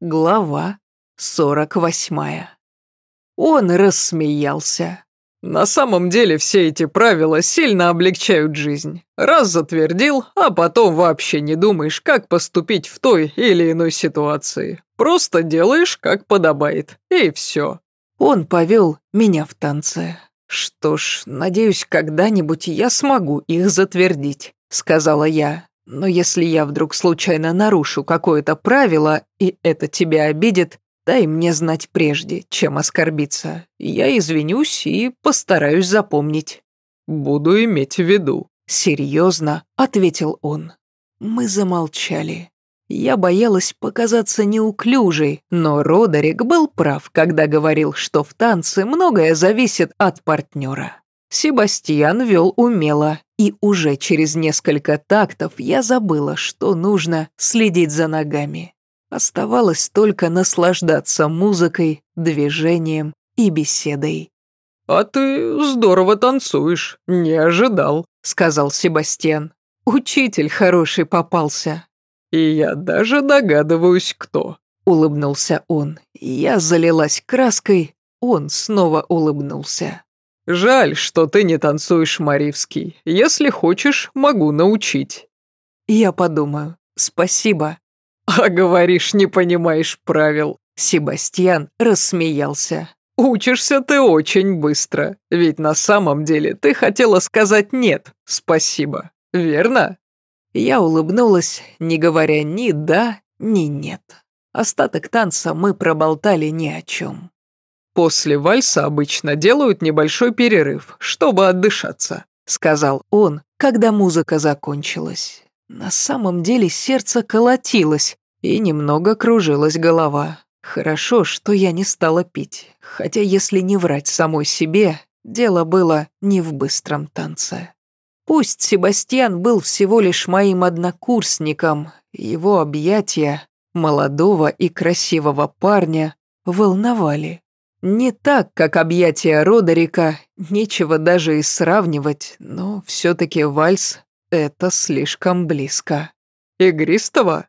Глава сорок восьмая. Он рассмеялся. На самом деле все эти правила сильно облегчают жизнь. Раз затвердил, а потом вообще не думаешь, как поступить в той или иной ситуации. Просто делаешь, как подобает, и все. Он повел меня в танце. Что ж, надеюсь, когда-нибудь я смогу их затвердить, сказала я. Но если я вдруг случайно нарушу какое-то правило, и это тебя обидит, дай мне знать прежде, чем оскорбиться. Я извинюсь и постараюсь запомнить». «Буду иметь в виду», — серьезно ответил он. Мы замолчали. Я боялась показаться неуклюжей, но Родерик был прав, когда говорил, что в танце многое зависит от партнера. Себастьян вел умело, и уже через несколько тактов я забыла, что нужно следить за ногами. Оставалось только наслаждаться музыкой, движением и беседой. «А ты здорово танцуешь, не ожидал», — сказал Себастьян. «Учитель хороший попался». «И я даже догадываюсь, кто», — улыбнулся он. Я залилась краской, он снова улыбнулся. «Жаль, что ты не танцуешь Маривский. Если хочешь, могу научить». «Я подумаю. Спасибо». «А говоришь, не понимаешь правил». Себастьян рассмеялся. «Учишься ты очень быстро, ведь на самом деле ты хотела сказать «нет, спасибо», верно?» Я улыбнулась, не говоря ни «да», ни «нет». Остаток танца мы проболтали ни о чем. «После вальса обычно делают небольшой перерыв, чтобы отдышаться», — сказал он, когда музыка закончилась. На самом деле сердце колотилось, и немного кружилась голова. Хорошо, что я не стала пить, хотя если не врать самой себе, дело было не в быстром танце. Пусть Себастьян был всего лишь моим однокурсником, его объятия, молодого и красивого парня, волновали. Не так, как объятия Родерика, нечего даже и сравнивать, но все-таки вальс — это слишком близко. «Игристого?»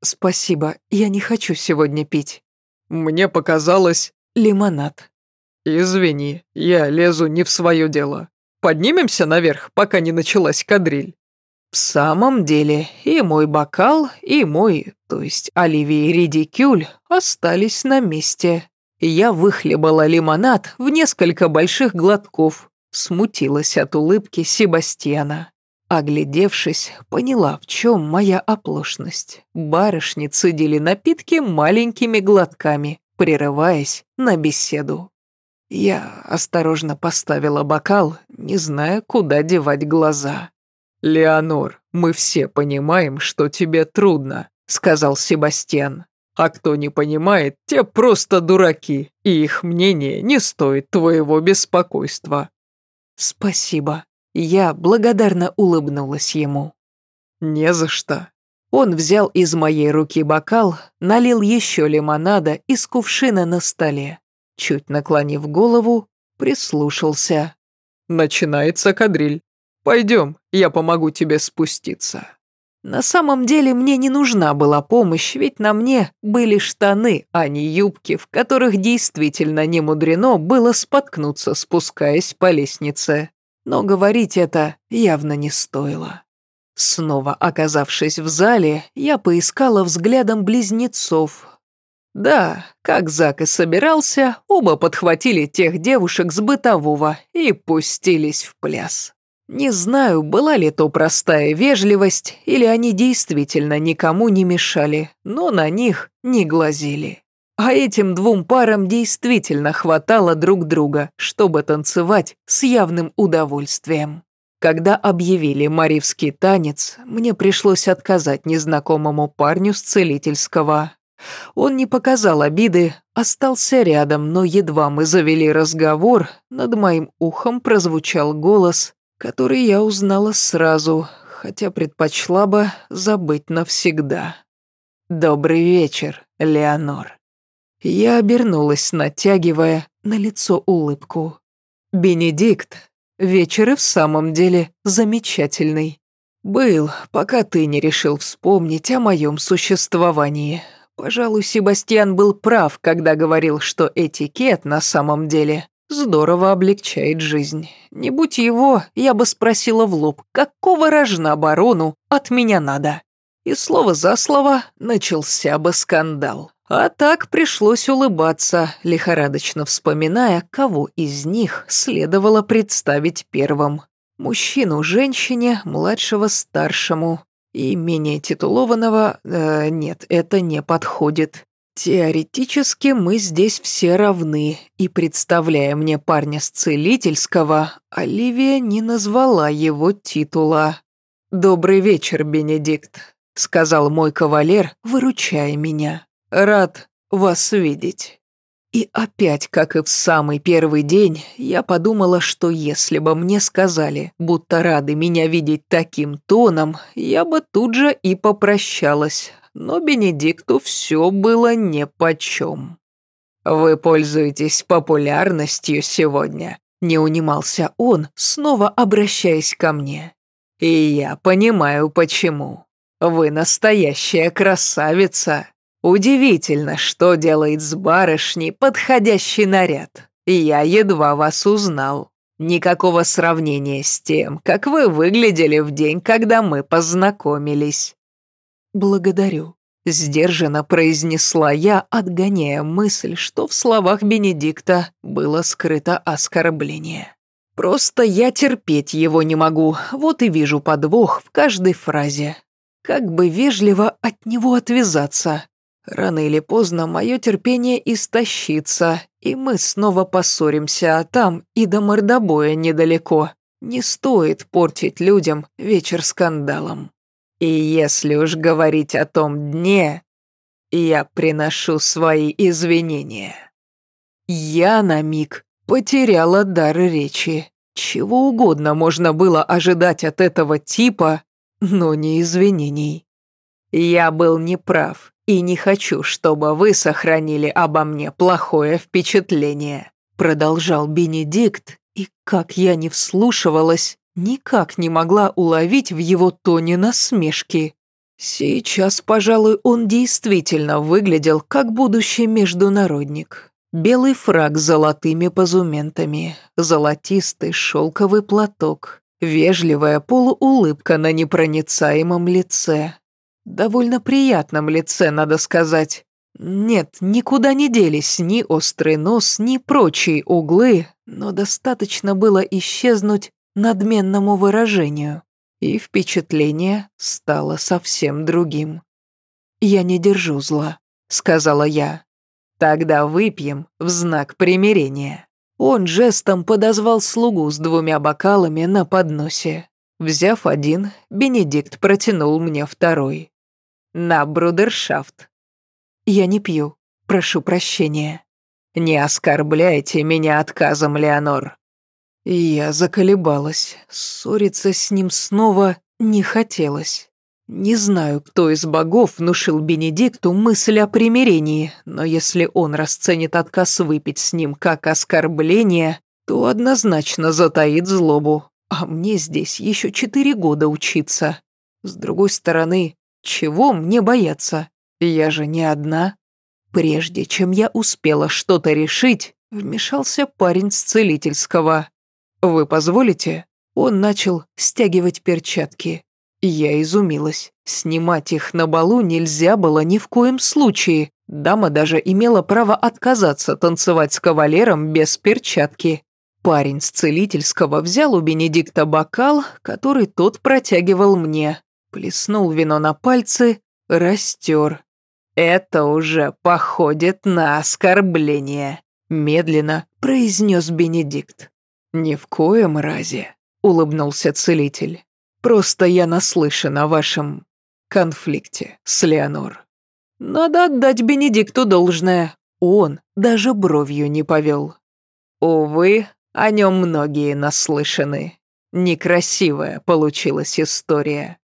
«Спасибо, я не хочу сегодня пить». «Мне показалось...» «Лимонад». «Извини, я лезу не в свое дело. Поднимемся наверх, пока не началась кадриль». В самом деле, и мой бокал, и мой, то есть Оливии Редикюль, остались на месте. Я выхлебала лимонад в несколько больших глотков, смутилась от улыбки Себастьяна. Оглядевшись, поняла, в чем моя оплошность. Барышни цедили напитки маленькими глотками, прерываясь на беседу. Я осторожно поставила бокал, не зная, куда девать глаза. «Леонор, мы все понимаем, что тебе трудно», — сказал Себастьян. А кто не понимает, те просто дураки, и их мнение не стоит твоего беспокойства». «Спасибо». Я благодарно улыбнулась ему. «Не за что». Он взял из моей руки бокал, налил еще лимонада из кувшина на столе. Чуть наклонив голову, прислушался. «Начинается кадриль. Пойдем, я помогу тебе спуститься». На самом деле мне не нужна была помощь, ведь на мне были штаны, а не юбки, в которых действительно не мудрено было споткнуться, спускаясь по лестнице. Но говорить это явно не стоило. Снова оказавшись в зале, я поискала взглядом близнецов. Да, как Зак и собирался, оба подхватили тех девушек с бытового и пустились в пляс. Не знаю, была ли то простая вежливость, или они действительно никому не мешали, но на них не глазели. А этим двум парам действительно хватало друг друга, чтобы танцевать с явным удовольствием. Когда объявили маривский танец, мне пришлось отказать незнакомому парню с целительского. Он не показал обиды, остался рядом, но едва мы завели разговор, над моим ухом прозвучал голос, который я узнала сразу, хотя предпочла бы забыть навсегда. «Добрый вечер, Леонор». Я обернулась, натягивая на лицо улыбку. «Бенедикт, вечер и в самом деле замечательный. Был, пока ты не решил вспомнить о моем существовании. Пожалуй, Себастьян был прав, когда говорил, что этикет на самом деле здорово облегчает жизнь. Не будь его, я бы спросила в лоб, какого рожна барону от меня надо? И слово за слово начался бы скандал. А так пришлось улыбаться, лихорадочно вспоминая, кого из них следовало представить первым. Мужчину женщине, младшего старшему. И менее титулованного... Э, нет, это не подходит. Теоретически мы здесь все равны, и представляя мне парня с целительского, Оливия не назвала его титула. «Добрый вечер, Бенедикт», — сказал мой кавалер, выручая меня. «Рад вас видеть». И опять, как и в самый первый день, я подумала, что если бы мне сказали, будто рады меня видеть таким тоном, я бы тут же и попрощалась, но Бенедикту все было нипочем. «Вы пользуетесь популярностью сегодня», — не унимался он, снова обращаясь ко мне. «И я понимаю, почему. Вы настоящая красавица. Удивительно, что делает с барышней подходящий наряд. Я едва вас узнал. Никакого сравнения с тем, как вы выглядели в день, когда мы познакомились. «Благодарю», — сдержанно произнесла я, отгоняя мысль, что в словах Бенедикта было скрыто оскорбление. «Просто я терпеть его не могу, вот и вижу подвох в каждой фразе. Как бы вежливо от него отвязаться. Рано или поздно мое терпение истощится, и мы снова поссоримся, а там и до мордобоя недалеко. Не стоит портить людям вечер скандалом». И если уж говорить о том дне, я приношу свои извинения. Я на миг потеряла дар речи. Чего угодно можно было ожидать от этого типа, но не извинений. Я был неправ и не хочу, чтобы вы сохранили обо мне плохое впечатление, продолжал Бенедикт, и как я не вслушивалась, никак не могла уловить в его тоне насмешки. Сейчас, пожалуй, он действительно выглядел как будущий международник. Белый фраг с золотыми позументами, золотистый шелковый платок, вежливая полуулыбка на непроницаемом лице. Довольно приятном лице, надо сказать. Нет, никуда не делись ни острый нос, ни прочие углы, но достаточно было исчезнуть надменному выражению, и впечатление стало совсем другим. «Я не держу зла», — сказала я. «Тогда выпьем в знак примирения». Он жестом подозвал слугу с двумя бокалами на подносе. Взяв один, Бенедикт протянул мне второй. «На брудершафт». «Я не пью. Прошу прощения». «Не оскорбляйте меня отказом, Леонор. Я заколебалась. Ссориться с ним снова не хотелось. Не знаю, кто из богов внушил Бенедикту мысль о примирении, но если он расценит отказ выпить с ним как оскорбление, то однозначно затаит злобу. А мне здесь еще четыре года учиться. С другой стороны, чего мне бояться? Я же не одна. Прежде чем я успела что-то решить, вмешался парень с целительского. «Вы позволите?» Он начал стягивать перчатки. Я изумилась. Снимать их на балу нельзя было ни в коем случае. Дама даже имела право отказаться танцевать с кавалером без перчатки. Парень с целительского взял у Бенедикта бокал, который тот протягивал мне. Плеснул вино на пальцы, растер. «Это уже походит на оскорбление», — медленно произнес Бенедикт. «Ни в коем разе», — улыбнулся целитель. «Просто я наслышан о вашем конфликте с Леонор». Надо отдать Бенедикту должное. Он даже бровью не повел. Увы, о нем многие наслышаны. Некрасивая получилась история.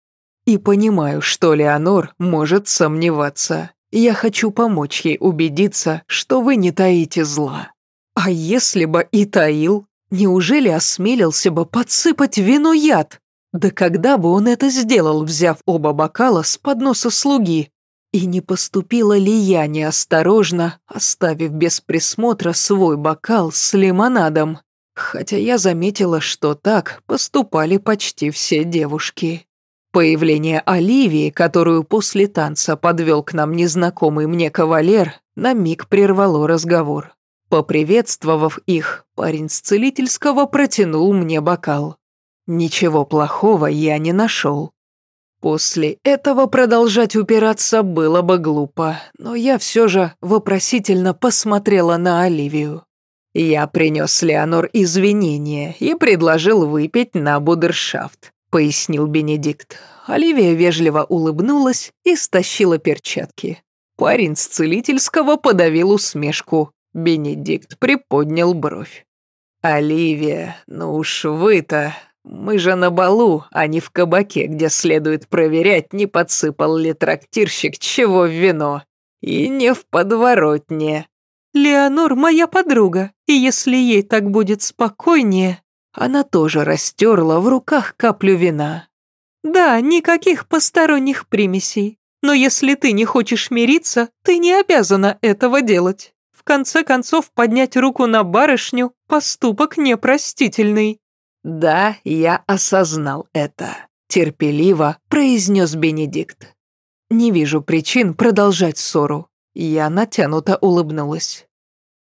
И понимаю, что Леонор может сомневаться. Я хочу помочь ей убедиться, что вы не таите зла. А если бы и таил, Неужели осмелился бы подсыпать вину яд? Да когда бы он это сделал, взяв оба бокала с подноса слуги? И не поступила ли я неосторожно, оставив без присмотра свой бокал с лимонадом? Хотя я заметила, что так поступали почти все девушки. Появление Оливии, которую после танца подвел к нам незнакомый мне кавалер, на миг прервало разговор. Поприветствовав их, парень с целительского протянул мне бокал. Ничего плохого я не нашел. После этого продолжать упираться было бы глупо, но я все же вопросительно посмотрела на Оливию. Я принес Леонор извинения и предложил выпить на будершафт, пояснил Бенедикт. Оливия вежливо улыбнулась и стащила перчатки. Парень с целительского подавил усмешку. Бенедикт приподнял бровь. «Оливия, ну уж вы-то, мы же на балу, а не в кабаке, где следует проверять, не подсыпал ли трактирщик чего в вино. И не в подворотне. Леонор моя подруга, и если ей так будет спокойнее... Она тоже растерла в руках каплю вина. Да, никаких посторонних примесей. Но если ты не хочешь мириться, ты не обязана этого делать. Конце концов, поднять руку на барышню – поступок непростительный. «Да, я осознал это», — терпеливо произнес Бенедикт. «Не вижу причин продолжать ссору». Я натянуто улыбнулась.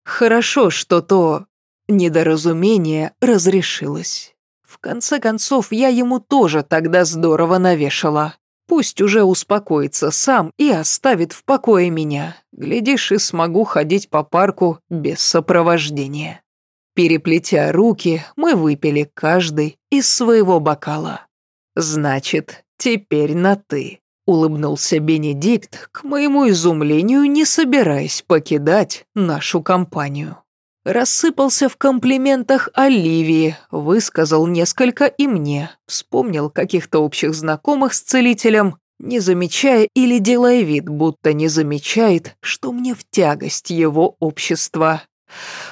«Хорошо, что то недоразумение разрешилось. В конце концов, я ему тоже тогда здорово навешала. Пусть уже успокоится сам и оставит в покое меня. Глядишь, и смогу ходить по парку без сопровождения». Переплетя руки, мы выпили каждый из своего бокала. «Значит, теперь на «ты», — улыбнулся Бенедикт, к моему изумлению не собираясь покидать нашу компанию. Рассыпался в комплиментах Оливии, высказал несколько и мне, вспомнил каких-то общих знакомых с целителем, не замечая или делая вид, будто не замечает, что мне в тягость его общества.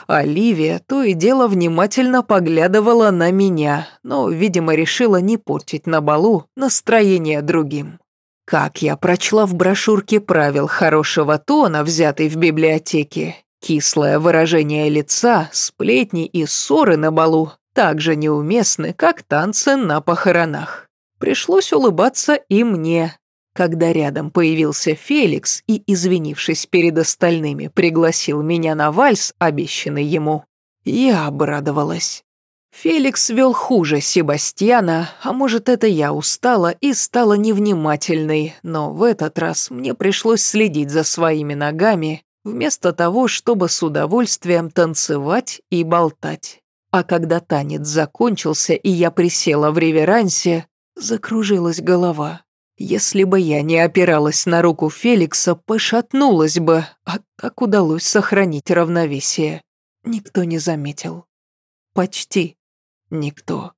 Оливия то и дело внимательно поглядывала на меня, но, видимо, решила не портить на балу настроение другим. Как я прочла в брошюрке правил хорошего тона, взятой в библиотеке, кислое выражение лица, сплетни и ссоры на балу так же неуместны, как танцы на похоронах. Пришлось улыбаться и мне, когда рядом появился Феликс и, извинившись перед остальными, пригласил меня на вальс, обещанный ему, я обрадовалась. Феликс вел хуже Себастьяна, а может, это я устала и стала невнимательной, но в этот раз мне пришлось следить за своими ногами, вместо того, чтобы с удовольствием танцевать и болтать. А когда танец закончился и я присела в реверансе, закружилась голова. Если бы я не опиралась на руку Феликса, пошатнулась бы, а как удалось сохранить равновесие. Никто не заметил. Почти никто.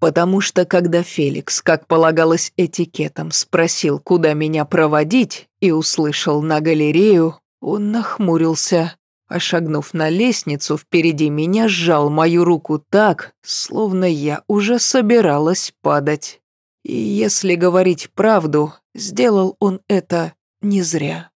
Потому что когда Феликс, как полагалось этикетом, спросил, куда меня проводить, и услышал на галерею, он нахмурился, а шагнув на лестницу, впереди меня сжал мою руку так, словно я уже собиралась падать. И если говорить правду, сделал он это не зря.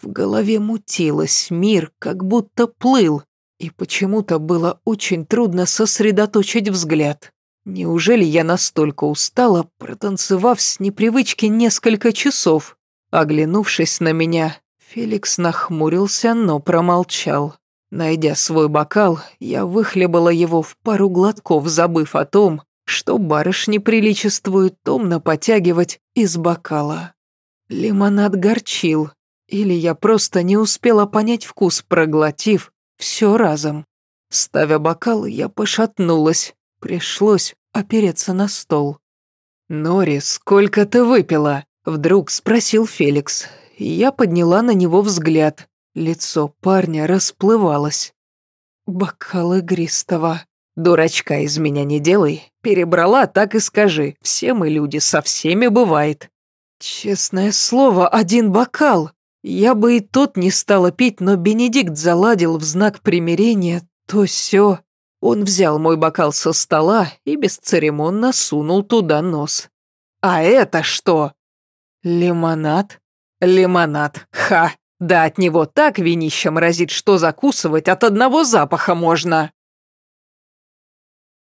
В голове мутилось, мир как будто плыл, и почему-то было очень трудно сосредоточить взгляд. Неужели я настолько устала, протанцевав с непривычки несколько часов? Оглянувшись на меня, Феликс нахмурился, но промолчал. Найдя свой бокал, я выхлебала его в пару глотков, забыв о том, что барышне приличествует томно потягивать из бокала. Лимонад горчил, или я просто не успела понять вкус, проглотив все разом. Ставя бокал, я пошатнулась, пришлось опереться на стол. «Нори, сколько ты выпила?» — вдруг спросил Феликс. Я подняла на него взгляд. Лицо парня расплывалось. «Бокал игристого», «Дурачка из меня не делай. Перебрала, так и скажи. Все мы люди, со всеми бывает». «Честное слово, один бокал. Я бы и тот не стала пить, но Бенедикт заладил в знак примирения то все. Он взял мой бокал со стола и бесцеремонно сунул туда нос. «А это что?» «Лимонад?» Лимонад. Ха! Да от него так винищем разит, что закусывать от одного запаха можно.